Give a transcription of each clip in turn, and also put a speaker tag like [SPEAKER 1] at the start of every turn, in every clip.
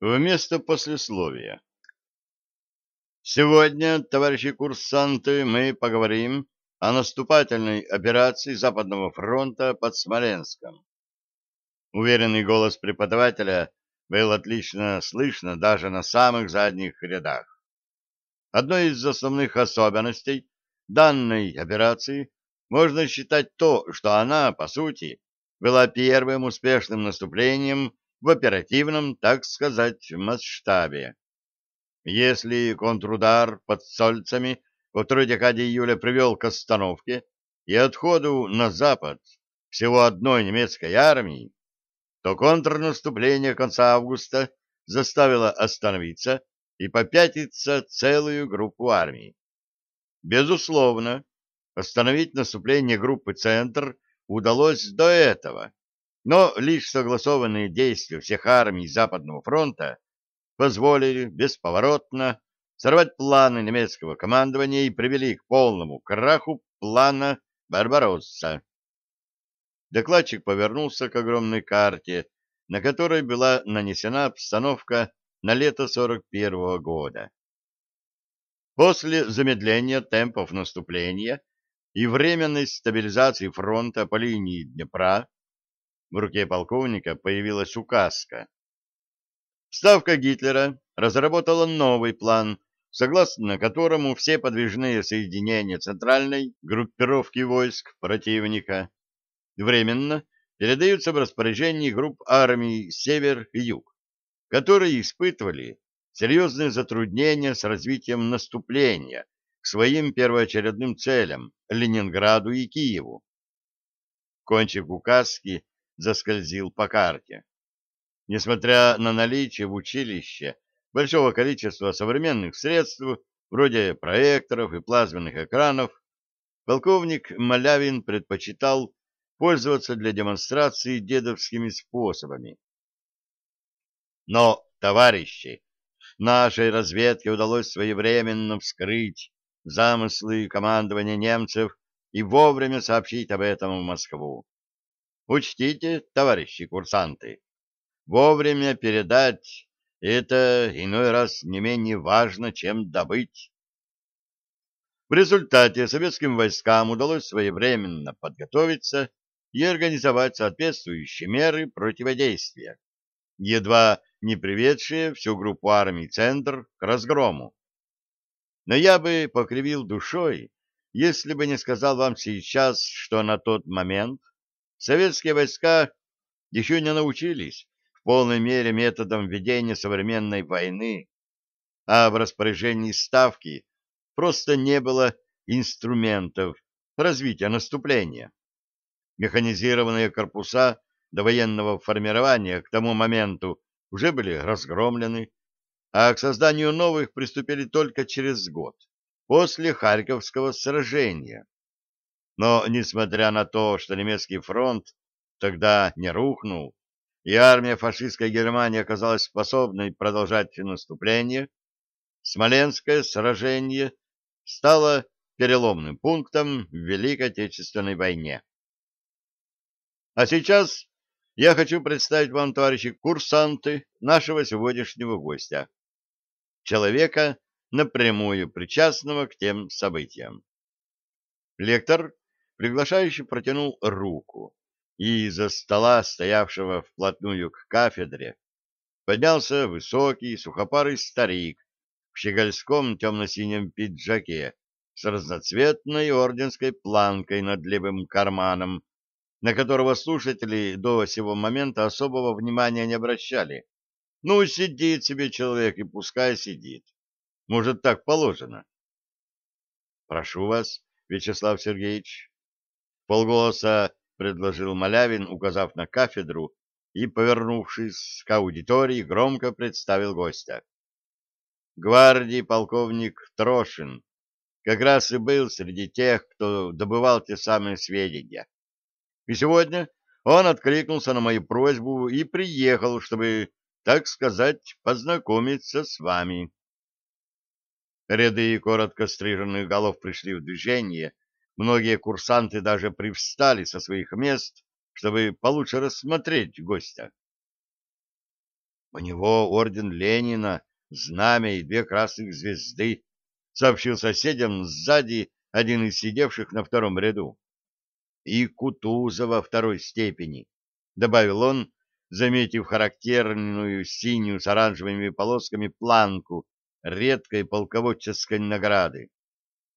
[SPEAKER 1] Вместо послесловия. Сегодня, товарищи курсанты, мы поговорим о наступательной операции Западного фронта под Смоленском. Уверенный голос преподавателя был отлично слышно даже на самых задних рядах. Одной из основных особенностей данной операции можно считать то, что она, по сути, была первым успешным наступлением в оперативном, так сказать, масштабе. Если контрудар под Сольцами во второй декаде июля привел к остановке и отходу на запад всего одной немецкой армии, то контрнаступление конца августа заставило остановиться и попятиться целую группу армий. Безусловно, остановить наступление группы «Центр» удалось до этого, но лишь согласованные действия всех армий Западного фронта позволили бесповоротно сорвать планы немецкого командования и привели к полному краху плана «Барбаросса». Докладчик повернулся к огромной карте, на которой была нанесена обстановка на лето 41 -го года. После замедления темпов наступления и временной стабилизации фронта по линии Днепра в руке полковника появилась указка. Ставка Гитлера разработала новый план, согласно которому все подвижные соединения центральной группировки войск противника временно передаются в распоряжение групп армий Север и Юг, которые испытывали серьезные затруднения с развитием наступления к своим первоочередным целям — Ленинграду и Киеву. Кончик указки заскользил по карте. Несмотря на наличие в училище большого количества современных средств, вроде проекторов и плазменных экранов, полковник Малявин предпочитал пользоваться для демонстрации дедовскими способами. Но, товарищи, нашей разведке удалось своевременно вскрыть замыслы командования немцев и вовремя сообщить об этом в Москву. Учтите, товарищи курсанты, вовремя передать это иной раз не менее важно, чем добыть. В результате советским войскам удалось своевременно подготовиться и организовать соответствующие меры противодействия, едва не приведшие всю группу армий «Центр» к разгрому. Но я бы покривил душой, если бы не сказал вам сейчас, что на тот момент советские войска еще не научились в полной мере методам ведения современной войны, а в распоряжении Ставки просто не было инструментов развития наступления. Механизированные корпуса до военного формирования к тому моменту уже были разгромлены, а к созданию новых приступили только через год, после Харьковского сражения. Но, несмотря на то, что немецкий фронт тогда не рухнул, и армия фашистской Германии оказалась способной продолжать наступление, Смоленское сражение стало переломным пунктом в Великой Отечественной войне. А сейчас я хочу представить вам, товарищи курсанты, нашего сегодняшнего гостя, человека, напрямую причастного к тем событиям. Лектор приглашающий протянул руку, и из-за стола, стоявшего вплотную к кафедре, поднялся высокий сухопарый старик в щегольском темно-синем пиджаке с разноцветной орденской планкой над левым карманом, на которого слушатели до сего момента особого внимания не обращали. Ну, сидит себе человек и пускай сидит. Может, так положено. Прошу вас, Вячеслав Сергеевич, полголоса предложил Малявин, указав на кафедру, и, повернувшись к аудитории, громко представил гостя. Гвардии полковник Трошин как раз и был среди тех, кто добывал те самые сведения. И сегодня он откликнулся на мою просьбу и приехал, чтобы, так сказать, познакомиться с вами. Ряды коротко стриженных голов пришли в движение, Многие курсанты даже привстали со своих мест, чтобы получше рассмотреть гостя. У него орден Ленина, знамя и две красных звезды, сообщил соседям сзади один из сидевших на втором ряду. И Кутузова второй степени, добавил он, заметив характерную синюю с оранжевыми полосками планку редкой полководческой награды.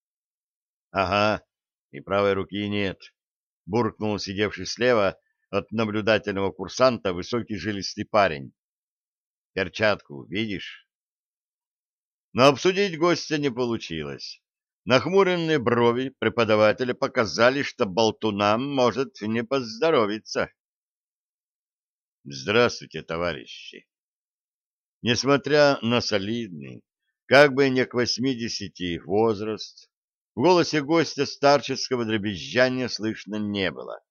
[SPEAKER 1] — Ага, и правой руки нет, — буркнул сидевший слева от наблюдательного курсанта высокий жилистый парень. — Перчатку видишь? Но обсудить гостя не получилось. Нахмуренные брови преподавателя показали, что болтунам может не поздоровиться. Здравствуйте, товарищи! Несмотря на солидный, как бы не к восьмидесяти возраст, в голосе гостя старческого дребезжания слышно не было.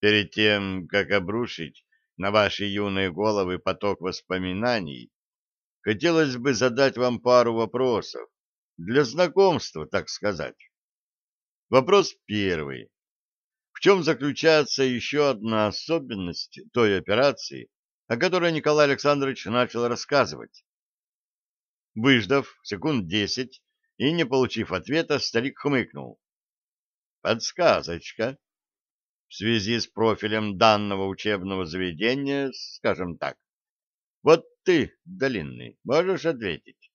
[SPEAKER 1] Перед тем, как обрушить на ваши юные головы поток воспоминаний, хотелось бы задать вам пару вопросов, для знакомства, так сказать. Вопрос первый. В чем заключается еще одна особенность той операции, о которой Николай Александрович начал рассказывать? Выждав секунд десять и не получив ответа, старик хмыкнул. Подсказочка. В связи с профилем данного учебного заведения, скажем так. Вот ты, Долинный, можешь ответить?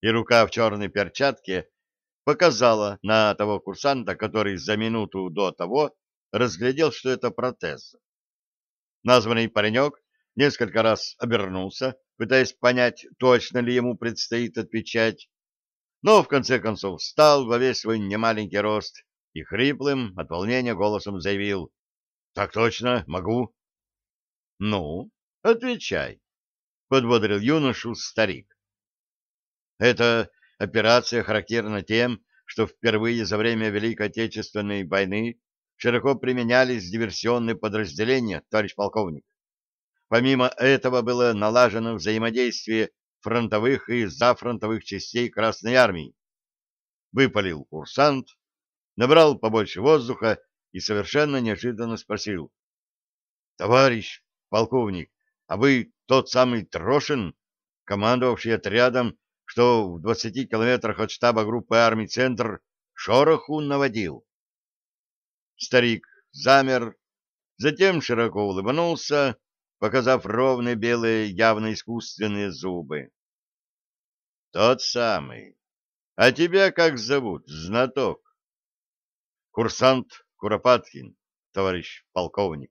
[SPEAKER 1] И рука в черной перчатке показала на того курсанта, который за минуту до того разглядел, что это протез. Названный паренек несколько раз обернулся, пытаясь понять, точно ли ему предстоит отвечать, но в конце концов встал во весь свой немаленький рост и хриплым от волнения голосом заявил «Так точно, могу». «Ну, отвечай», — подбодрил юношу старик. Эта операция характерна тем, что впервые за время Великой Отечественной войны широко применялись диверсионные подразделения, товарищ полковник. Помимо этого было налажено взаимодействие фронтовых и зафронтовых частей Красной Армии. Выпалил курсант, набрал побольше воздуха и совершенно неожиданно спросил. — Товарищ полковник, а вы тот самый Трошин, командовавший отрядом что в двадцати километрах от штаба группы армий «Центр» шороху наводил. Старик замер, затем широко улыбнулся, показав ровные белые, явно искусственные зубы. «Тот самый. А тебя как зовут, знаток?» «Курсант Куропаткин, товарищ полковник».